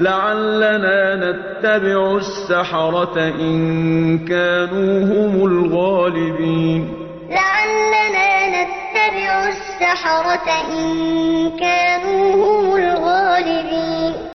لَعَلَّنَا نَتَّبِعُ السَّحَرَةَ إِن كَانُوا هُمُ الْغَالِبِينَ. لَعَلَّنَا نَتَّبِعُ السَّحَرَةَ إِن